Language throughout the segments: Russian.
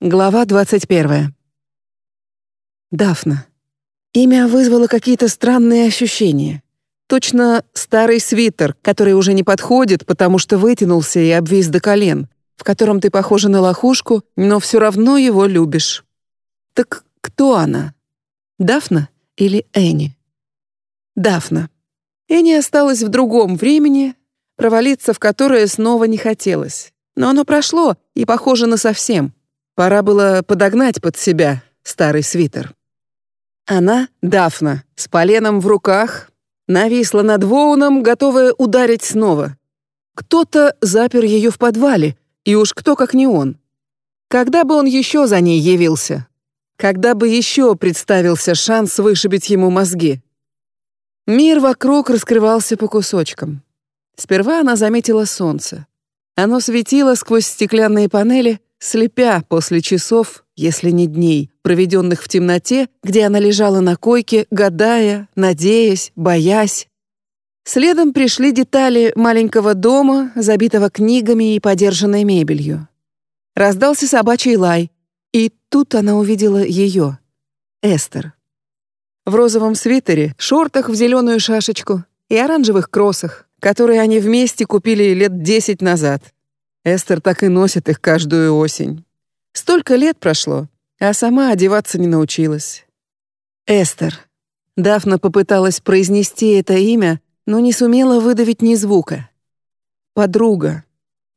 Глава 21. Дафна. Имя вызвало какие-то странные ощущения. Точно старый свитер, который уже не подходит, потому что вытянулся и обвис до колен, в котором ты похожа на лохушку, но все равно его любишь. Так кто она? Дафна или Энни? Дафна. Энни осталась в другом времени, провалиться в которое снова не хотелось. Но оно прошло и похоже на совсем — Пора было подогнать под себя старый свитер. Она, Дафна, с поленом в руках, нависла над Воуном, готовая ударить снова. Кто-то запер ее в подвале, и уж кто, как не он. Когда бы он еще за ней явился? Когда бы еще представился шанс вышибить ему мозги? Мир вокруг раскрывался по кусочкам. Сперва она заметила солнце. Оно светило сквозь стеклянные панели, слепя после часов, если не дней, проведенных в темноте, где она лежала на койке, гадая, надеясь, боясь. Следом пришли детали маленького дома, забитого книгами и подержанной мебелью. Раздался собачий лай, и тут она увидела ее, Эстер. В розовом свитере, шортах в зеленую шашечку и оранжевых кроссах, которые они вместе купили лет десять назад — Эстер так и носит их каждую осень. Столько лет прошло, а сама одеваться не научилась. Эстер. Дафна попыталась произнести это имя, но не сумела выдавить ни звука. Подруга.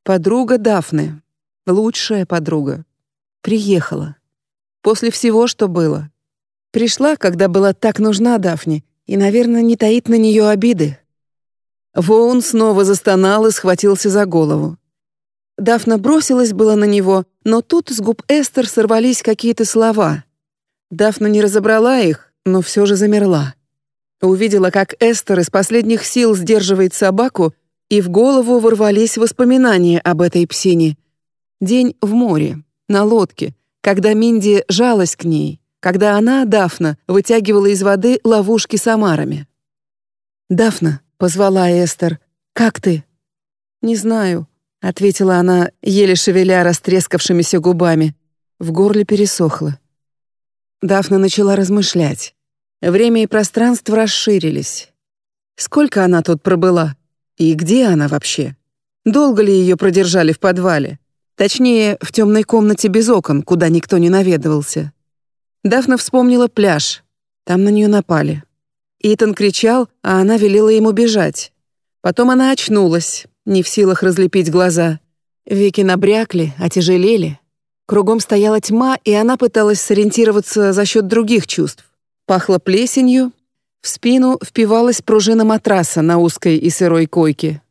Подруга Дафны. Лучшая подруга. Приехала. После всего, что было. Пришла, когда была так нужна Дафне, и, наверное, не таит на нее обиды. Воун снова застонал и схватился за голову. Дафна бросилась было на него, но тут с губ Эстер сорвались какие-то слова. Дафна не разобрала их, но все же замерла. Увидела, как Эстер из последних сил сдерживает собаку, и в голову ворвались воспоминания об этой псине. День в море, на лодке, когда Минди жалась к ней, когда она, Дафна, вытягивала из воды ловушки с омарами. «Дафна», — позвала Эстер, — «как ты?» «Не знаю», ответила она, еле шевеля растрескавшимися губами. В горле пересохло. Дафна начала размышлять. Время и пространство расширились. Сколько она тут пробыла? И где она вообще? Долго ли ее продержали в подвале? Точнее, в темной комнате без окон, куда никто не наведывался. Дафна вспомнила пляж. Там на нее напали. Итан кричал, а она велела ему бежать. Потом она очнулась, не в силах разлепить глаза. Веки набрякли, отяжелели. Кругом стояла тьма, и она пыталась сориентироваться за счет других чувств. Пахло плесенью, в спину впивалась пружина матраса на узкой и сырой койке.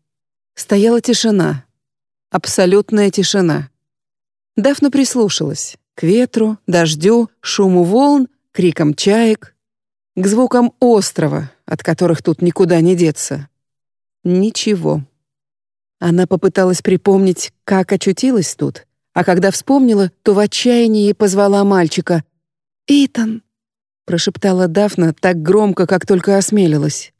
Стояла тишина. Абсолютная тишина. Дафна прислушалась к ветру, дождю, шуму волн, крикам чаек, к звукам острова, от которых тут никуда не деться. Ничего. Она попыталась припомнить, как очутилась тут, а когда вспомнила, то в отчаянии позвала мальчика. «Итан!» — прошептала Дафна так громко, как только осмелилась.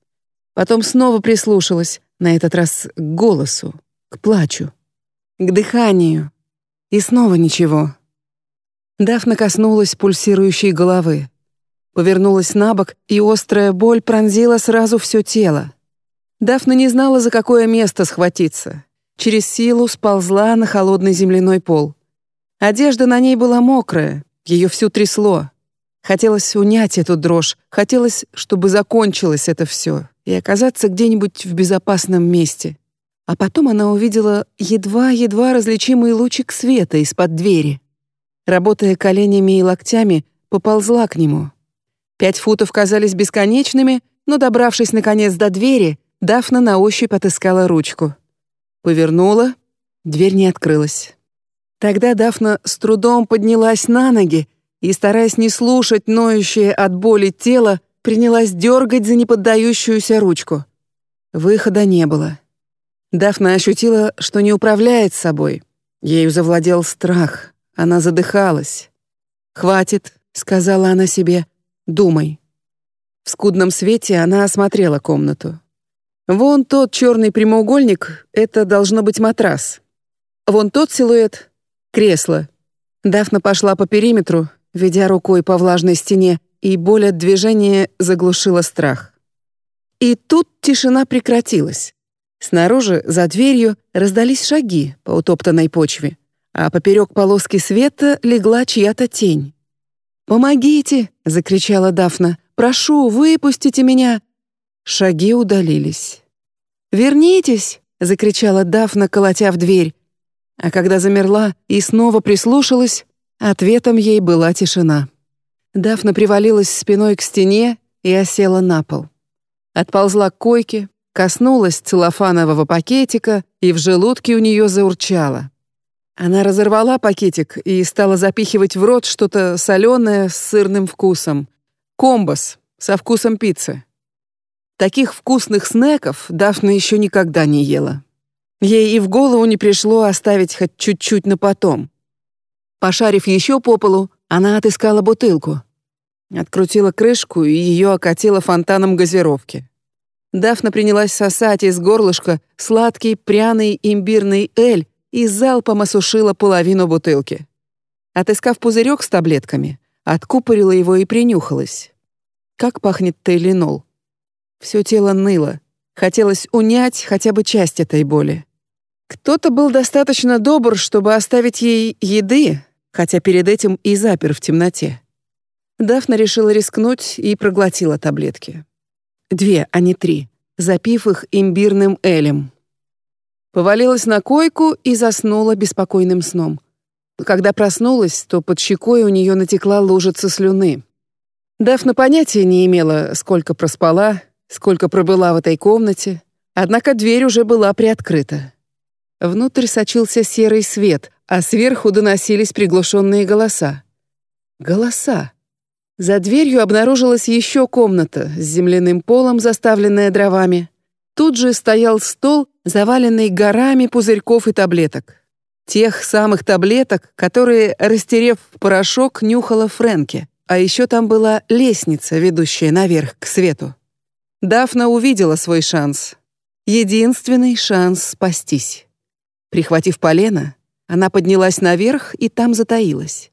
Потом снова прислушалась, на этот раз к голосу, к плачу, к дыханию. И снова ничего. Дафна коснулась пульсирующей головы. Повернулась на бок, и острая боль пронзила сразу все тело. Дафна не знала, за какое место схватиться. Через силу сползла на холодный земляной пол. Одежда на ней была мокрая, ее всю трясло. Хотелось унять эту дрожь, хотелось, чтобы закончилось это все и оказаться где-нибудь в безопасном месте. А потом она увидела едва-едва различимый лучик света из-под двери. Работая коленями и локтями, поползла к нему. Пять футов казались бесконечными, но, добравшись наконец до двери, Дафна на ощупь отыскала ручку. Повернула, дверь не открылась. Тогда Дафна с трудом поднялась на ноги и, стараясь не слушать ноющее от боли тело, принялась дергать за неподдающуюся ручку. Выхода не было. Дафна ощутила, что не управляет собой. Ею завладел страх. Она задыхалась. «Хватит», — сказала она себе, — «думай». В скудном свете она осмотрела комнату. Вон тот черный прямоугольник — это должно быть матрас. Вон тот силуэт — кресло. Дафна пошла по периметру, ведя рукой по влажной стене, и боль от движения заглушила страх. И тут тишина прекратилась. Снаружи, за дверью, раздались шаги по утоптанной почве, а поперек полоски света легла чья-то тень. «Помогите!» — закричала Дафна. «Прошу, выпустите меня!» Шаги удалились. «Вернитесь!» — закричала Дафна, колотя в дверь. А когда замерла и снова прислушалась, ответом ей была тишина. Дафна привалилась спиной к стене и осела на пол. Отползла к койке, коснулась целлофанового пакетика, и в желудке у нее заурчало. Она разорвала пакетик и стала запихивать в рот что-то соленое с сырным вкусом. Комбос со вкусом пиццы. Таких вкусных снеков Дафна еще никогда не ела. Ей и в голову не пришло оставить хоть чуть-чуть на потом. Пошарив еще по полу, она отыскала бутылку. Открутила крышку, и ее окатило фонтаном газировки. Дафна принялась сосать из горлышка сладкий пряный имбирный эль и залпом осушила половину бутылки. Отыскав пузырек с таблетками, откупорила его и принюхалась. Как пахнет тейлинол. Все тело ныло. Хотелось унять хотя бы часть этой боли. Кто-то был достаточно добр, чтобы оставить ей еды, хотя перед этим и запер в темноте. Дафна решила рискнуть и проглотила таблетки. Две, а не три, запив их имбирным элем. Повалилась на койку и заснула беспокойным сном. Когда проснулась, то под щекой у нее натекла лужица слюны. Дафна понятия не имела, сколько проспала, сколько пробыла в этой комнате, однако дверь уже была приоткрыта. Внутрь сочился серый свет, а сверху доносились приглушенные голоса. Голоса. За дверью обнаружилась еще комната с земляным полом, заставленная дровами. Тут же стоял стол, заваленный горами пузырьков и таблеток. Тех самых таблеток, которые, растерев в порошок, нюхала Фрэнки. А еще там была лестница, ведущая наверх к свету. Дафна увидела свой шанс. Единственный шанс спастись. Прихватив полено, она поднялась наверх и там затаилась.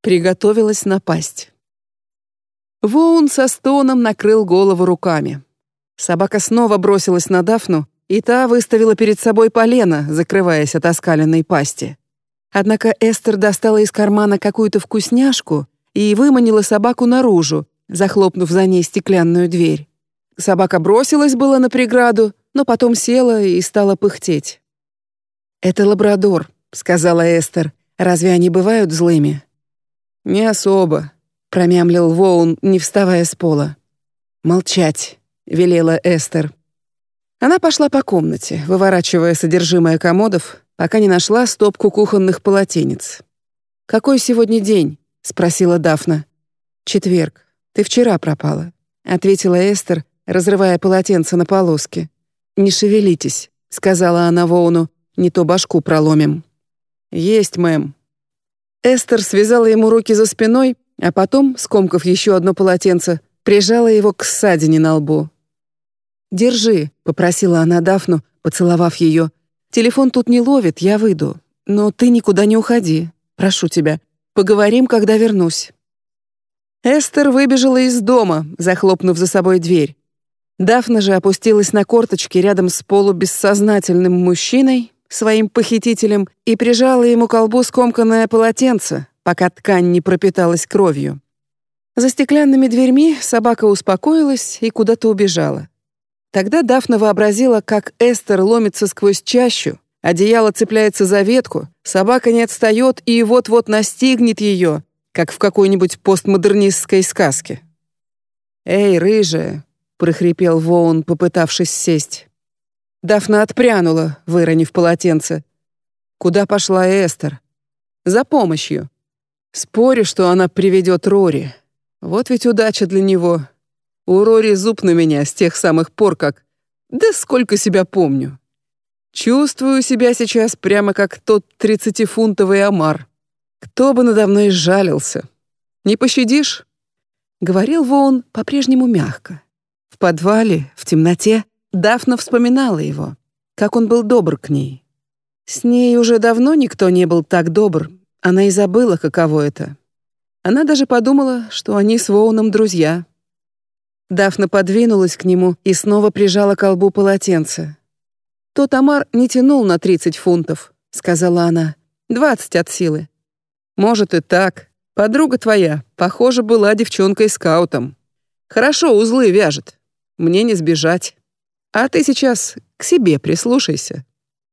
Приготовилась напасть. Воун со стоном накрыл голову руками. Собака снова бросилась на Дафну, и та выставила перед собой полено, закрываясь от оскаленной пасти. Однако Эстер достала из кармана какую-то вкусняшку и выманила собаку наружу, захлопнув за ней стеклянную дверь. Собака бросилась было на преграду, но потом села и стала пыхтеть. «Это лабрадор», — сказала Эстер. «Разве они бывают злыми?» «Не особо», промямлил Воун, не вставая с пола. «Молчать», — велела Эстер. Она пошла по комнате, выворачивая содержимое комодов, пока не нашла стопку кухонных полотенец. «Какой сегодня день?» — спросила Дафна. «Четверг. Ты вчера пропала», — ответила Эстер, разрывая полотенце на полоски. «Не шевелитесь», — сказала она Воуну, — «не то башку проломим». «Есть, мэм». Эстер связала ему руки за спиной а потом, скомкав еще одно полотенце, прижала его к ссадине на лбу. «Держи», — попросила она Дафну, поцеловав ее. «Телефон тут не ловит, я выйду. Но ты никуда не уходи. Прошу тебя. Поговорим, когда вернусь». Эстер выбежала из дома, захлопнув за собой дверь. Дафна же опустилась на корточки рядом с полубессознательным мужчиной, своим похитителем, и прижала ему к колбу скомканное полотенце, пока ткань не пропиталась кровью. За стеклянными дверьми собака успокоилась и куда-то убежала. Тогда Дафна вообразила, как Эстер ломится сквозь чащу, одеяло цепляется за ветку, собака не отстает и вот-вот настигнет ее, как в какой-нибудь постмодернистской сказке. «Эй, рыжая!» — прохрипел Воун, попытавшись сесть. Дафна отпрянула, выронив полотенце. Куда пошла Эстер? За помощью. Спорю, что она приведет Рори. Вот ведь удача для него. У Рори зуб на меня с тех самых пор, как... Да сколько себя помню. Чувствую себя сейчас прямо как тот тридцатифунтовый омар. Кто бы надо мной жалился. Не пощадишь? Говорил Воун по-прежнему мягко. В подвале, в темноте, Дафна вспоминала его, как он был добр к ней. С ней уже давно никто не был так добр, Она и забыла, каково это. Она даже подумала, что они с Воуном друзья. Дафна подвинулась к нему и снова прижала к колбу полотенце. «Тот Амар не тянул на 30 фунтов», — сказала она. «Двадцать от силы». «Может и так. Подруга твоя, похоже, была девчонкой-скаутом. Хорошо узлы вяжет. Мне не сбежать. А ты сейчас к себе прислушайся.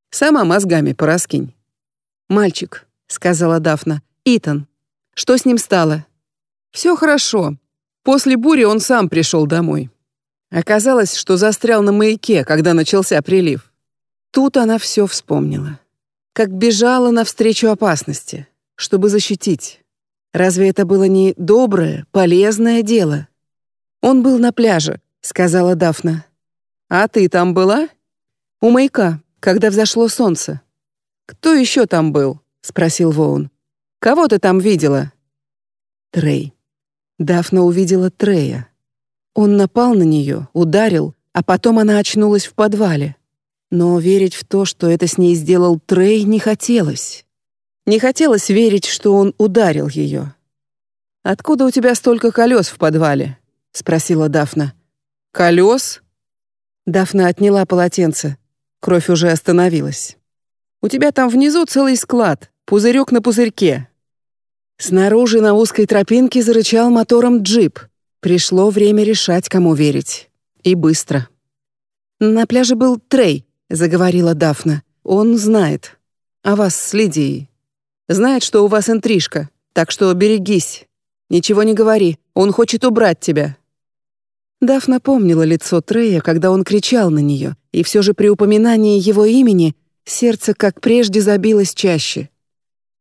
Сама мозгами пораскинь». «Мальчик», — сказала Дафна. «Итан. Что с ним стало?» «Все хорошо. После бури он сам пришел домой. Оказалось, что застрял на маяке, когда начался прилив. Тут она все вспомнила. Как бежала навстречу опасности, чтобы защитить. Разве это было не доброе, полезное дело? Он был на пляже, сказала Дафна. А ты там была? У маяка, когда взошло солнце. Кто еще там был? спросил Воун. Кого ты там видела? Трей. Дафна увидела Трея. Он напал на нее, ударил, а потом она очнулась в подвале. Но верить в то, что это с ней сделал Трей, не хотелось. Не хотелось верить, что он ударил ее. «Откуда у тебя столько колес в подвале?» — спросила Дафна. «Колес?» Дафна отняла полотенце. Кровь уже остановилась. «У тебя там внизу целый склад, пузырек на пузырьке». Снаружи на узкой тропинке зарычал мотором джип. Пришло время решать, кому верить. И быстро. На пляже был Трей, заговорила Дафна. Он знает о вас с Лидией. Знает, что у вас интрижка, так что берегись. Ничего не говори, он хочет убрать тебя. Дафна помнила лицо Трея, когда он кричал на нее, и все же при упоминании его имени сердце, как прежде, забилось чаще.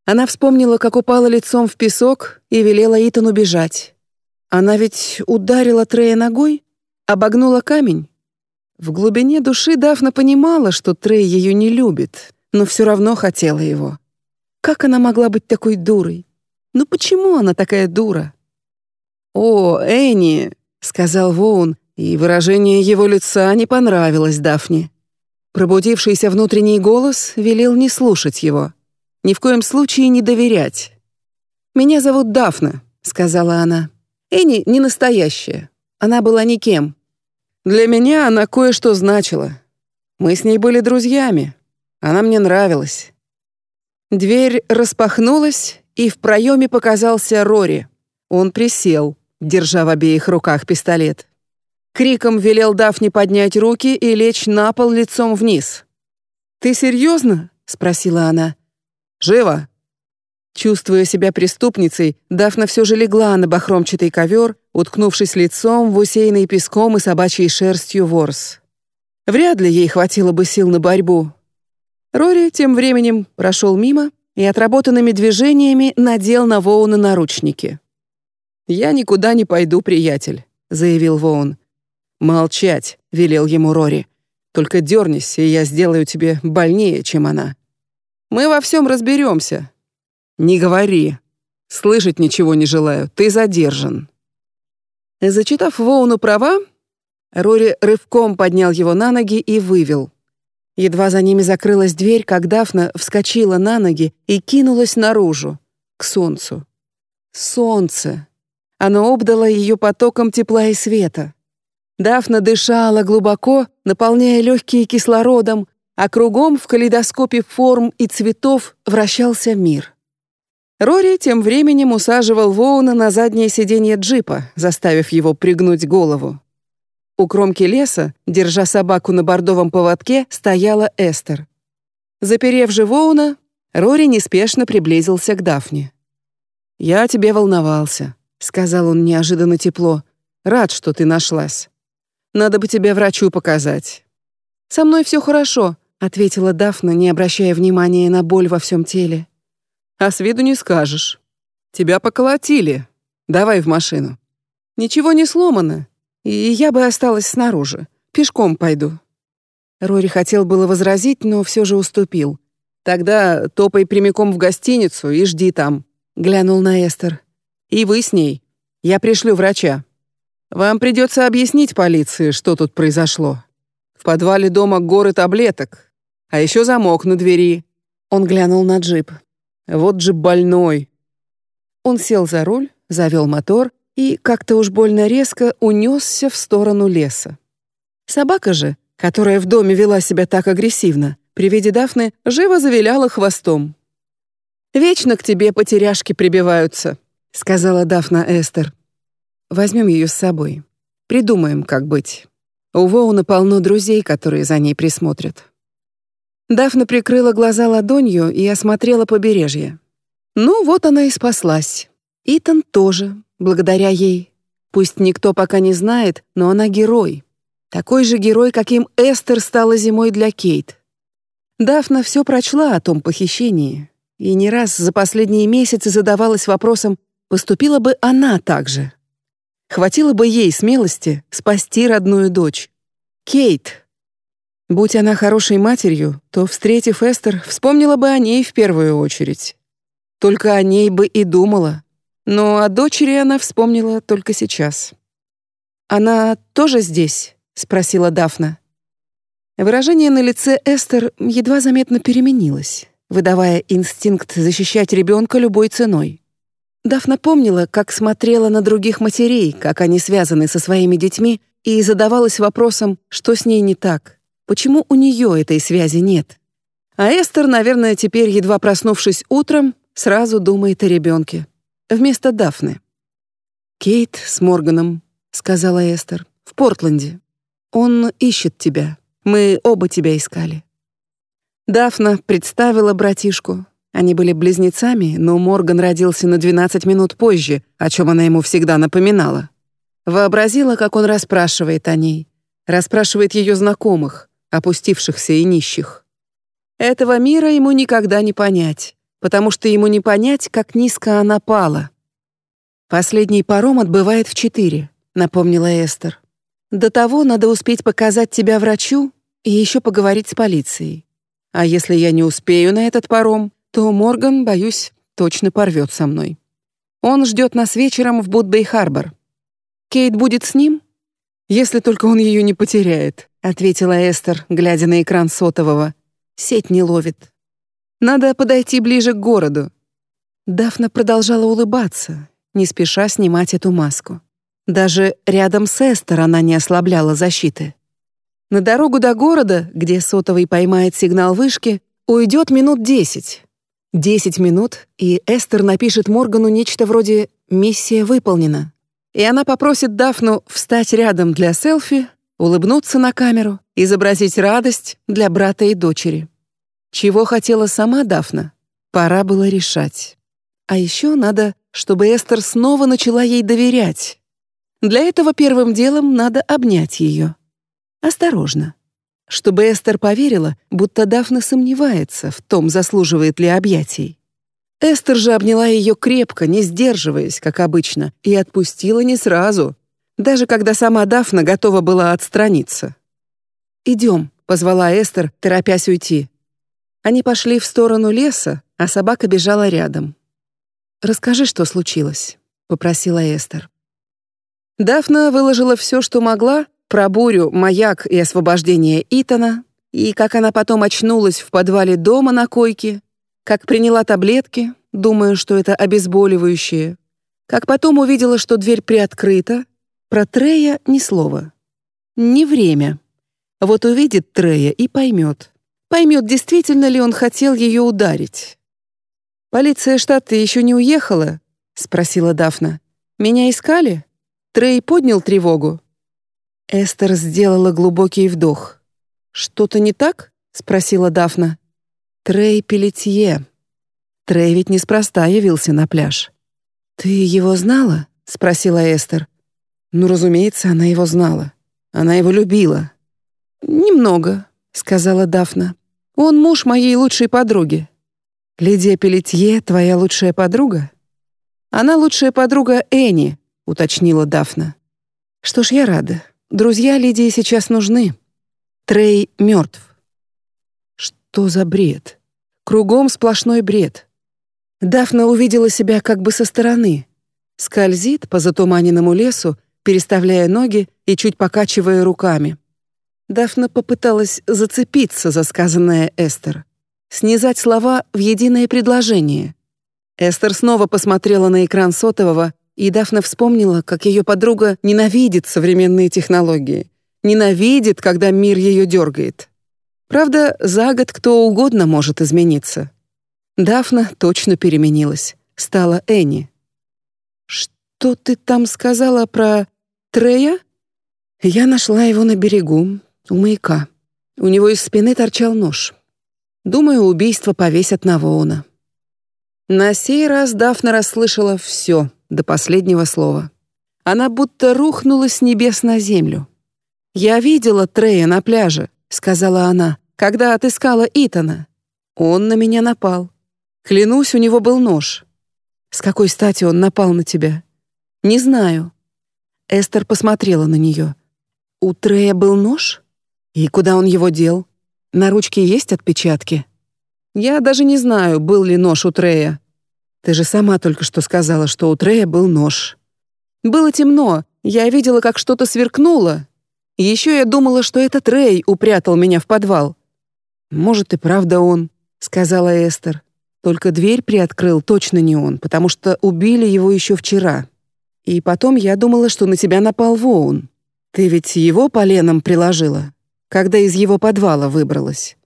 Она вспомнила, как упала лицом в песок и велела Итану бежать. Она ведь ударила Трея ногой, обогнула камень. В глубине души Дафна понимала, что Трей ее не любит, но все равно хотела его. Как она могла быть такой дурой? Ну почему она такая дура? «О, Энни!» — сказал Воун, и выражение его лица не понравилось Дафне. Пробудившийся внутренний голос велел не слушать его. Ни в коем случае не доверять. «Меня зовут Дафна», — сказала она. «Энни не настоящая. Она была никем. Для меня она кое-что значила. Мы с ней были друзьями. Она мне нравилась. Дверь распахнулась, и в проеме показался Рори. Он присел, держа в обеих руках пистолет. Криком велел Дафне поднять руки и лечь на пол лицом вниз. «Ты серьезно?» — спросила она. «Живо!» Чувствуя себя преступницей, Дафна все же легла на бахромчатый ковер, уткнувшись лицом в усеянный песком и собачьей шерстью ворс. Вряд ли ей хватило бы сил на борьбу. Рори тем временем прошел мимо и отработанными движениями надел на Воуна наручники. «Я никуда не пойду, приятель», — заявил Воун. «Молчать», — велел ему Рори. «Только дернись, и я сделаю тебе больнее, чем она. Мы во всем разберемся, «Не говори. Слышать ничего не желаю. Ты задержан». Зачитав Воуну права, Рори рывком поднял его на ноги и вывел. Едва за ними закрылась дверь, как Дафна вскочила на ноги и кинулась наружу, к солнцу. Солнце. Оно обдало ее потоком тепла и света. Дафна дышала глубоко, наполняя легкие кислородом, а кругом в калейдоскопе форм и цветов вращался мир. Рори тем временем усаживал Воуна на заднее сиденье джипа, заставив его пригнуть голову. У кромки леса, держа собаку на бордовом поводке, стояла Эстер. Заперев же Воуна, Рори неспешно приблизился к Дафне. «Я о тебе волновался», — сказал он неожиданно тепло. «Рад, что ты нашлась. Надо бы тебе врачу показать». «Со мной все хорошо», — ответила Дафна, не обращая внимания на боль во всем теле. А с виду не скажешь. Тебя поколотили. Давай в машину. Ничего не сломано. И я бы осталась снаружи. Пешком пойду. Рори хотел было возразить, но все же уступил. Тогда топай прямиком в гостиницу и жди там. Глянул на Эстер. И вы с ней. Я пришлю врача. Вам придется объяснить полиции, что тут произошло. В подвале дома горы таблеток, а еще замок на двери. Он глянул на джип. Вот же больной. Он сел за руль, завел мотор и как-то уж больно резко унесся в сторону леса. Собака же, которая в доме вела себя так агрессивно, при виде Дафны живо завиляла хвостом. «Вечно к тебе потеряшки прибиваются», — сказала Дафна Эстер. «Возьмем ее с собой. Придумаем, как быть. У Воуна полно друзей, которые за ней присмотрят». Дафна прикрыла глаза ладонью и осмотрела побережье. Ну, вот она и спаслась. Итан тоже, благодаря ей. Пусть никто пока не знает, но она герой. Такой же герой, каким Эстер стала зимой для Кейт. Дафна все прочла о том похищении и не раз за последние месяцы задавалась вопросом, поступила бы она так же. Хватило бы ей смелости спасти родную дочь. Кейт. Будь она хорошей матерью, то, встретив Эстер, вспомнила бы о ней в первую очередь. Только о ней бы и думала. Но о дочери она вспомнила только сейчас. «Она тоже здесь?» — спросила Дафна. Выражение на лице Эстер едва заметно переменилось, выдавая инстинкт защищать ребенка любой ценой. Дафна помнила, как смотрела на других матерей, как они связаны со своими детьми, и задавалась вопросом, что с ней не так, почему у нее этой связи нет. А Эстер, наверное, теперь, едва проснувшись утром, сразу думает о ребенке. Вместо Дафны. «Кейт с Морганом», — сказала Эстер, — «в Портленде. Он ищет тебя. Мы оба тебя искали». Дафна представила братишку. Они были близнецами, но Морган родился на 12 минут позже, о чем она ему всегда напоминала. Вообразила, как он расспрашивает о ней. Расспрашивает ее знакомых, опустившихся и нищих. Этого мира ему никогда не понять, потому что ему не понять, как низко она пала. «Последний паром отбывает в четыре», — напомнила Эстер. До того надо успеть показать тебя врачу и еще поговорить с полицией. А если я не успею на этот паром, то Морган, боюсь, точно порвет со мной. Он ждет нас вечером в Будбей-Харбор. Кейт будет с ним? Если только он ее не потеряет, ответила Эстер, глядя на экран сотового. Сеть не ловит. Надо подойти ближе к городу. Дафна продолжала улыбаться, не спеша снимать эту маску. Даже рядом с Эстер она не ослабляла защиты. На дорогу до города, где сотовый поймает сигнал вышки, уйдет минут десять. Десять минут, и Эстер напишет Моргану нечто вроде «Миссия выполнена». И она попросит Дафну встать рядом для селфи, улыбнуться на камеру, изобразить радость для брата и дочери. Чего хотела сама Дафна, пора было решать. А еще надо, чтобы Эстер снова начала ей доверять, для этого первым делом надо обнять ее. Осторожно. Чтобы Эстер поверила, будто Дафна сомневается в том, заслуживает ли объятий. Эстер же обняла ее крепко, не сдерживаясь, как обычно, и отпустила не сразу, даже когда сама Дафна готова была отстраниться. «Идем», — позвала Эстер, торопясь уйти. Они пошли в сторону леса, а собака бежала рядом. «Расскажи, что случилось», — попросила Эстер. Дафна выложила все, что могла, про бурю, маяк и освобождение Итана, и как она потом очнулась в подвале дома на койке, как приняла таблетки, думая, что это обезболивающее, как потом увидела, что дверь приоткрыта, про Трея ни слова. Не время. Вот увидит Трея и поймет. Поймет, действительно ли он хотел ее ударить. «Полиция штата еще не уехала?» — спросила Дафна. «Меня искали?» Трей поднял тревогу. Эстер сделала глубокий вдох. «Что-то не так?» — спросила Дафна. «Трей Пелетье. Трей ведь неспроста явился на пляж». «Ты его знала?» — спросила Эстер. «Ну, разумеется, она его знала. Она его любила». «Немного», — сказала Дафна. «Он муж моей лучшей подруги». «Лидия Пелетье — твоя лучшая подруга?» «Она лучшая подруга Энни», — уточнила Дафна. «Что ж, я рада. Друзья Лидии сейчас нужны. Трей мертв». Что за бред? Кругом сплошной бред. Дафна увидела себя как бы со стороны. Скользит по затуманенному лесу, переставляя ноги и чуть покачивая руками. Дафна попыталась зацепиться за сказанное Эстер. снизать слова в единое предложение. Эстер снова посмотрела на экран сотового, и Дафна вспомнила, как ее подруга ненавидит современные технологии, ненавидит, когда мир ее дергает. Правда, за год кто угодно может измениться. Дафна точно переменилась, стала Энни. «Что ты там сказала про Трея?» Я нашла его на берегу, у маяка. У него из спины торчал нож. Думаю, убийство повесят на Воуна. На сей раз Дафна расслышала все до последнего слова. Она будто рухнула с небес на землю. «Я видела Трея на пляже», — сказала она, «когда отыскала Итана. Он на меня напал. Клянусь, у него был нож. С какой стати он напал на тебя? Не знаю». Эстер посмотрела на нее. «У Трея был нож? И куда он его дел? На ручке есть отпечатки?» «Я даже не знаю, был ли нож у Трея. Ты же сама только что сказала, что у Трея был нож. Было темно, я видела, как что-то сверкнуло. Еще я думала, что это Трей упрятал меня в подвал. Может, и правда он, сказала Эстер. Только дверь приоткрыл точно не он, потому что убили его еще вчера. И потом я думала, что на тебя напал Воун. Ты ведь его поленом приложила, когда из его подвала выбралась.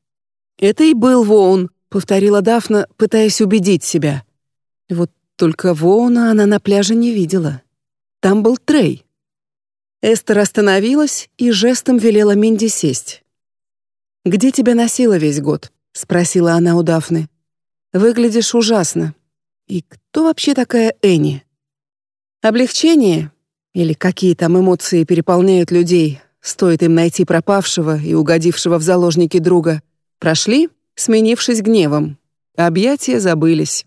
Это и был Воун, повторила Дафна, пытаясь убедить себя. Вот только Воуна она на пляже не видела. Там был Трей. Эстер остановилась и жестом велела Минди сесть. «Где тебя носила весь год?» — спросила она у Дафны. «Выглядишь ужасно. И кто вообще такая Энни?» Облегчение или какие там эмоции переполняют людей, стоит им найти пропавшего и угодившего в заложники друга, прошли, сменившись гневом. Объятия забылись.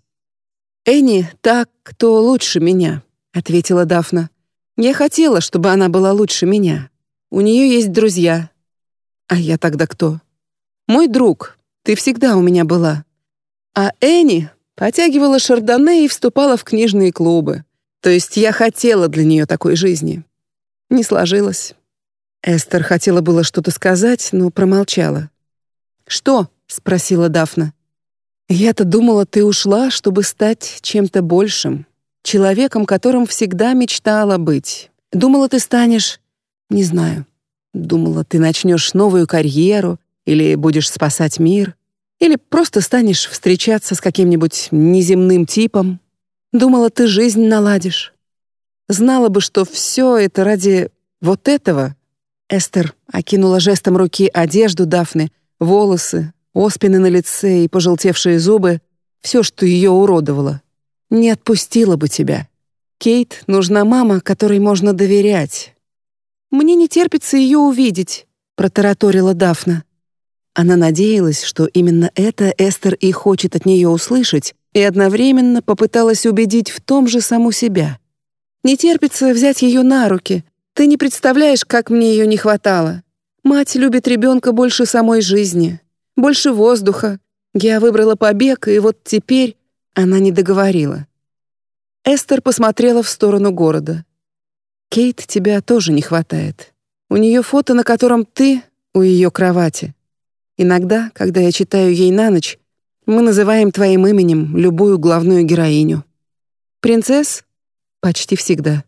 «Энни так, кто лучше меня», — ответила Дафна. «Я хотела, чтобы она была лучше меня. У нее есть друзья». «А я тогда кто?» «Мой друг. Ты всегда у меня была». А Энни потягивала шардоне и вступала в книжные клубы. То есть я хотела для нее такой жизни. Не сложилось. Эстер хотела было что-то сказать, но промолчала. «Что?» — спросила Дафна. Я-то думала, ты ушла, чтобы стать чем-то большим, человеком, которым всегда мечтала быть. Думала, ты станешь, не знаю. Думала, ты начнешь новую карьеру или будешь спасать мир, или просто станешь встречаться с каким-нибудь неземным типом. Думала, ты жизнь наладишь. Знала бы, что все это ради вот этого. Эстер окинула жестом руки одежду Дафны, волосы, оспины на лице и пожелтевшие зубы — все, что ее уродовало. Не отпустила бы тебя. Кейт нужна мама, которой можно доверять. «Мне не терпится ее увидеть», — протараторила Дафна. Она надеялась, что именно это Эстер и хочет от нее услышать, и одновременно попыталась убедить в том же саму себя. «Не терпится взять ее на руки. Ты не представляешь, как мне ее не хватало. Мать любит ребенка больше самой жизни больше воздуха. Я выбрала побег, и вот теперь она не договорила. Эстер посмотрела в сторону города. Кейт, тебя тоже не хватает. У нее фото, на котором ты у ее кровати. Иногда, когда я читаю ей на ночь, мы называем твоим именем любую главную героиню. Принцесс? Почти всегда.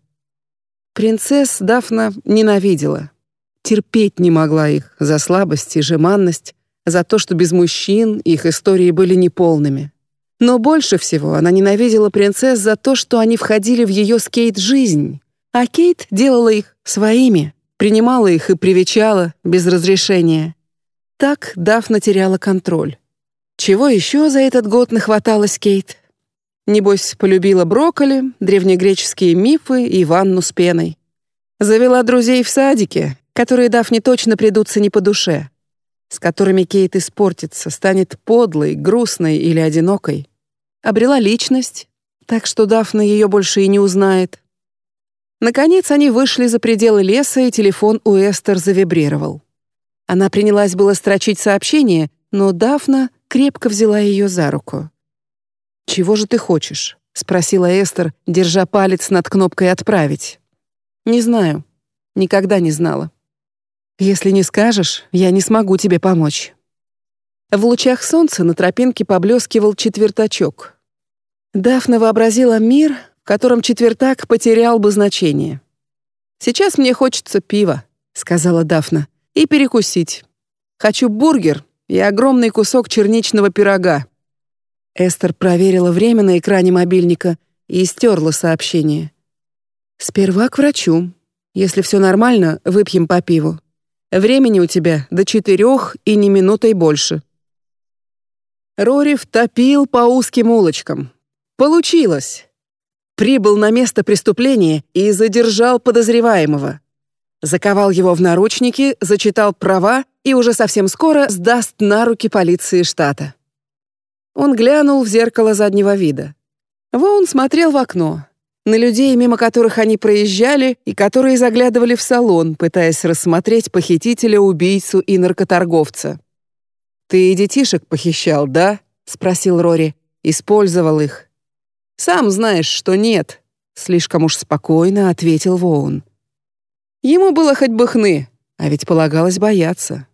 Принцесс Дафна ненавидела. Терпеть не могла их за слабость и жеманность, за то, что без мужчин их истории были неполными. Но больше всего она ненавидела принцесс за то, что они входили в ее с Кейт жизнь, а Кейт делала их своими, принимала их и привечала без разрешения. Так Дафна теряла контроль. Чего еще за этот год нахваталась Кейт? Небось, полюбила брокколи, древнегреческие мифы и ванну с пеной. Завела друзей в садике, которые Дафне точно придутся не по душе с которыми Кейт испортится, станет подлой, грустной или одинокой. Обрела личность, так что Дафна ее больше и не узнает. Наконец они вышли за пределы леса, и телефон у Эстер завибрировал. Она принялась было строчить сообщение, но Дафна крепко взяла ее за руку. «Чего же ты хочешь?» — спросила Эстер, держа палец над кнопкой «Отправить». «Не знаю. Никогда не знала». Если не скажешь, я не смогу тебе помочь. В лучах солнца на тропинке поблескивал четвертачок. Дафна вообразила мир, в котором четвертак потерял бы значение. «Сейчас мне хочется пива», — сказала Дафна, — «и перекусить. Хочу бургер и огромный кусок черничного пирога». Эстер проверила время на экране мобильника и стерла сообщение. «Сперва к врачу. Если все нормально, выпьем по пиву. Времени у тебя до четырех и не минутой больше». Рори втопил по узким улочкам. Получилось. Прибыл на место преступления и задержал подозреваемого. Заковал его в наручники, зачитал права и уже совсем скоро сдаст на руки полиции штата. Он глянул в зеркало заднего вида. Воун смотрел в окно, на людей, мимо которых они проезжали и которые заглядывали в салон, пытаясь рассмотреть похитителя, убийцу и наркоторговца. «Ты и детишек похищал, да?» — спросил Рори. «Использовал их». «Сам знаешь, что нет», — слишком уж спокойно ответил Воун. Ему было хоть бы хны, а ведь полагалось бояться.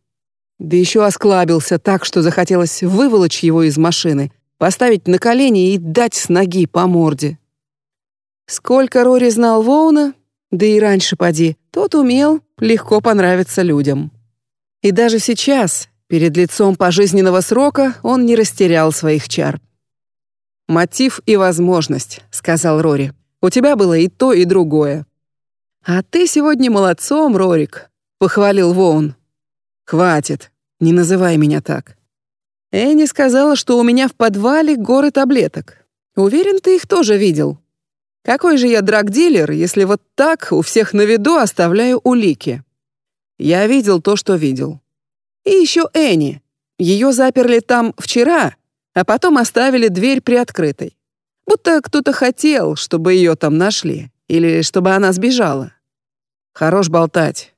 Да еще осклабился так, что захотелось выволочь его из машины, поставить на колени и дать с ноги по морде. Сколько Рори знал Воуна, да и раньше поди, тот умел легко понравиться людям. И даже сейчас, перед лицом пожизненного срока, он не растерял своих чар. «Мотив и возможность», — сказал Рори. «У тебя было и то, и другое». «А ты сегодня молодцом, Рорик», — похвалил Воун. «Хватит, не называй меня так». Энни сказала, что у меня в подвале горы таблеток. Уверен, ты их тоже видел. Какой же я драгдилер, если вот так у всех на виду оставляю улики? Я видел то, что видел. И еще Энни. Ее заперли там вчера, а потом оставили дверь приоткрытой. Будто кто-то хотел, чтобы ее там нашли, или чтобы она сбежала. Хорош болтать.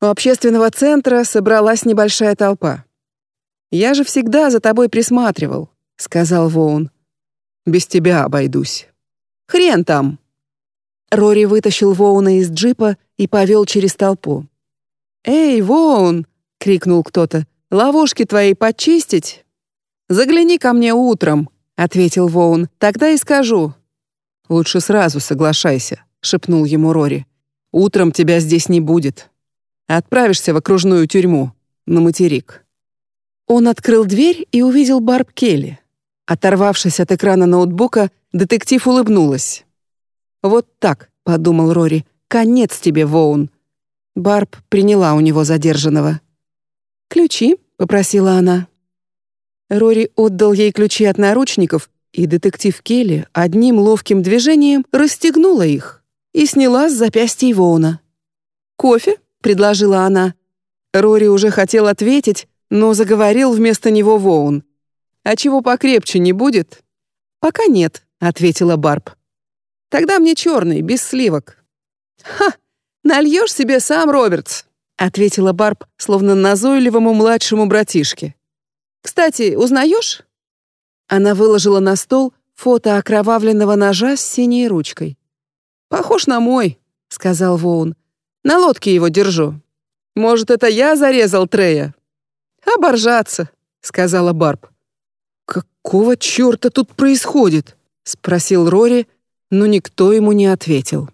У общественного центра собралась небольшая толпа. «Я же всегда за тобой присматривал», — сказал Воун. «Без тебя обойдусь». «Хрен там!» Рори вытащил Воуна из джипа и повел через толпу. «Эй, Воун!» — крикнул кто-то. «Ловушки твои почистить?» «Загляни ко мне утром», — ответил Воун. «Тогда и скажу». «Лучше сразу соглашайся», — шепнул ему Рори. «Утром тебя здесь не будет. Отправишься в окружную тюрьму, на материк». Он открыл дверь и увидел Барб Келли. Оторвавшись от экрана ноутбука, детектив улыбнулась. «Вот так», — подумал Рори, — «конец тебе, Воун». Барб приняла у него задержанного. «Ключи?» — попросила она. Рори отдал ей ключи от наручников, и детектив Келли одним ловким движением расстегнула их и сняла с запястья Ивоуна. «Кофе?» — предложила она. Рори уже хотел ответить, но заговорил вместо него Воун. «А чего покрепче не будет?» «Пока нет», — ответила Барб. «Тогда мне черный, без сливок». «Ха! Нальешь себе сам, Робертс», — ответила Барб, словно назойливому младшему братишке. Кстати, узнаешь?» Она выложила на стол фото окровавленного ножа с синей ручкой. «Похож на мой», — сказал Воун. «На лодке его держу. Может, это я зарезал Трея?» «Оборжаться», — сказала Барб. «Какого черта тут происходит?» — спросил Рори, но никто ему не ответил.